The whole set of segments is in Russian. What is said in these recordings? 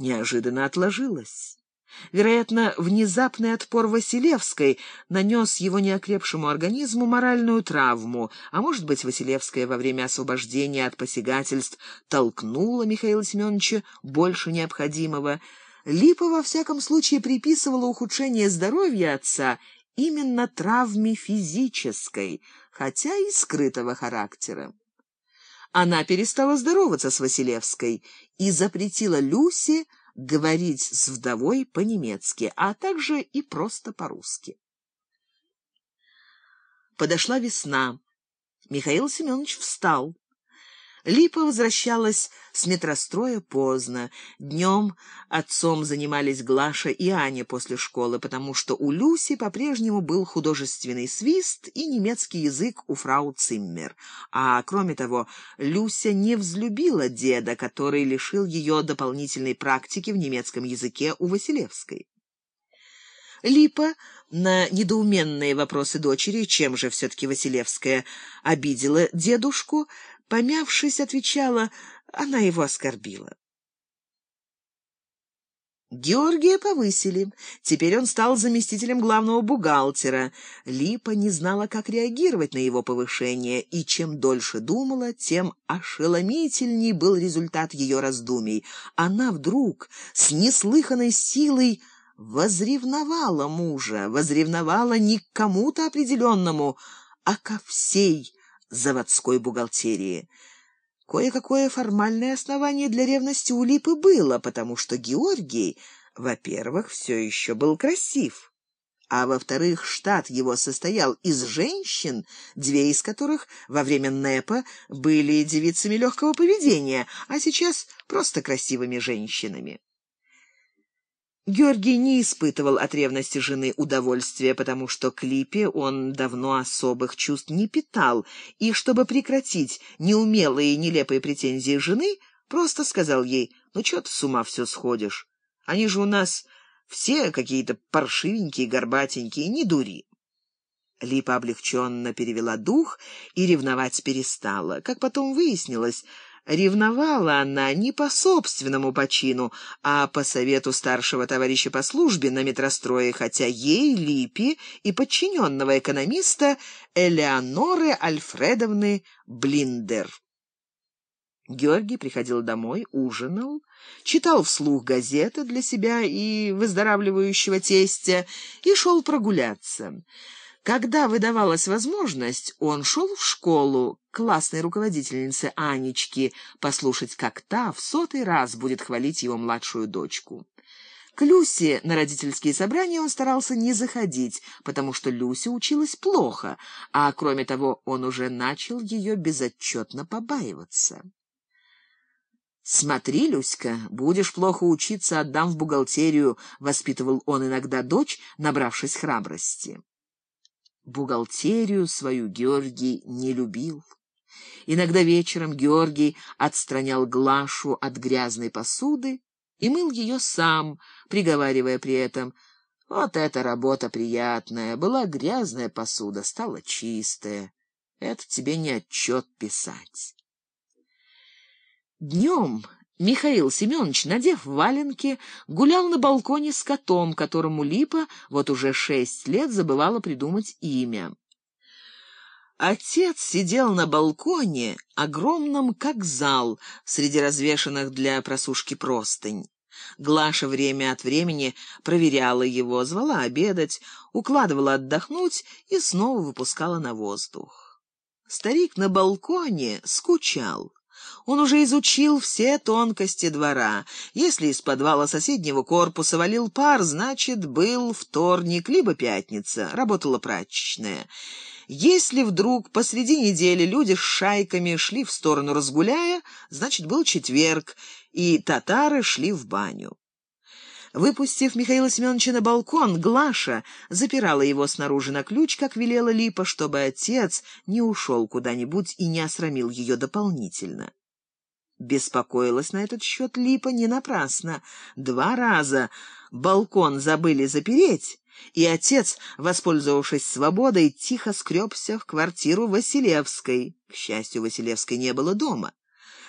неожиданно отложилось. Вероятно, внезапный отпор Василевской нанес его неокрепшему организму моральную травму, а может быть, Василевская во время освобождения от посягательств толкнула Михаила Семеновича больше необходимого. Липа, во всяком случае, приписывала ухудшение здоровья отца именно травме физической, хотя и скрытого характера. Она перестала здороваться с Василевской и запретила Люсе говорить с вдовой по-немецки, а также и просто по-русски. Подошла весна. Михаил Семенович встал. Липа возвращалась с метростроя поздно. Днем отцом занимались Глаша и Аня после школы, потому что у Люси по-прежнему был художественный свист и немецкий язык у фрау Циммер. А кроме того, Люся не взлюбила деда, который лишил ее дополнительной практики в немецком языке у Василевской. Липа на недоуменные вопросы дочери, чем же все-таки Василевская обидела дедушку, помявшись, отвечала, она его оскорбила. Георгия повысили. Теперь он стал заместителем главного бухгалтера. Липа не знала, как реагировать на его повышение, и чем дольше думала, тем ошеломительней был результат ее раздумий. Она вдруг с неслыханной силой возревновала мужа, возревновала не к кому-то определенному, а ко всей заводской бухгалтерии. Кое-какое формальное основание для ревности у Липы было, потому что Георгий, во-первых, все еще был красив, а во-вторых, штат его состоял из женщин, две из которых во время НЭПа были девицами легкого поведения, а сейчас просто красивыми женщинами. Георгий не испытывал от ревности жены удовольствия, потому что к Липе он давно особых чувств не питал, и чтобы прекратить неумелые и нелепые претензии жены, просто сказал ей, «Ну что ты с ума все сходишь? Они же у нас все какие-то паршивенькие, горбатенькие, не дури». Липа облегченно перевела дух и ревновать перестала. Как потом выяснилось, Ревновала она не по собственному почину, а по совету старшего товарища по службе на метрострое, хотя ей, Липи, и подчиненного экономиста Элеоноры Альфредовны Блиндер. Георгий приходил домой, ужинал, читал вслух газеты для себя и выздоравливающего тестя и шел прогуляться. Когда выдавалась возможность, он шел в школу классной руководительнице Анечки послушать, как та в сотый раз будет хвалить его младшую дочку. К Люсе на родительские собрания он старался не заходить, потому что Люся училась плохо, а кроме того он уже начал ее безотчетно побаиваться. «Смотри, Люська, будешь плохо учиться, отдам в бухгалтерию», — воспитывал он иногда дочь, набравшись храбрости. Бухгалтерию свою Георгий не любил. Иногда вечером Георгий отстранял Глашу от грязной посуды и мыл ее сам, приговаривая при этом «Вот эта работа приятная, была грязная посуда, стала чистая. Это тебе не отчет писать». Днем Михаил Семенович, надев валенки, гулял на балконе с котом, которому Липа вот уже шесть лет забывала придумать имя. Отец сидел на балконе, огромном как зал, среди развешанных для просушки простынь. Глаша время от времени проверяла его, звала обедать, укладывала отдохнуть и снова выпускала на воздух. Старик на балконе скучал. Он уже изучил все тонкости двора. Если из подвала соседнего корпуса валил пар, значит, был вторник, либо пятница, работала прачечная. Если вдруг посреди недели люди с шайками шли в сторону разгуляя, значит, был четверг, и татары шли в баню. Выпустив Михаила Семеновича на балкон, Глаша запирала его снаружи на ключ, как велела Липа, чтобы отец не ушел куда-нибудь и не осрамил ее дополнительно. Беспокоилась на этот счет Липа не напрасно. Два раза балкон забыли запереть, и отец, воспользовавшись свободой, тихо скребся в квартиру Василевской. К счастью, Василевской не было дома.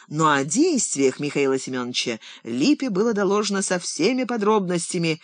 но о действиях Михаила Семеновича Липе было доложено со всеми подробностями,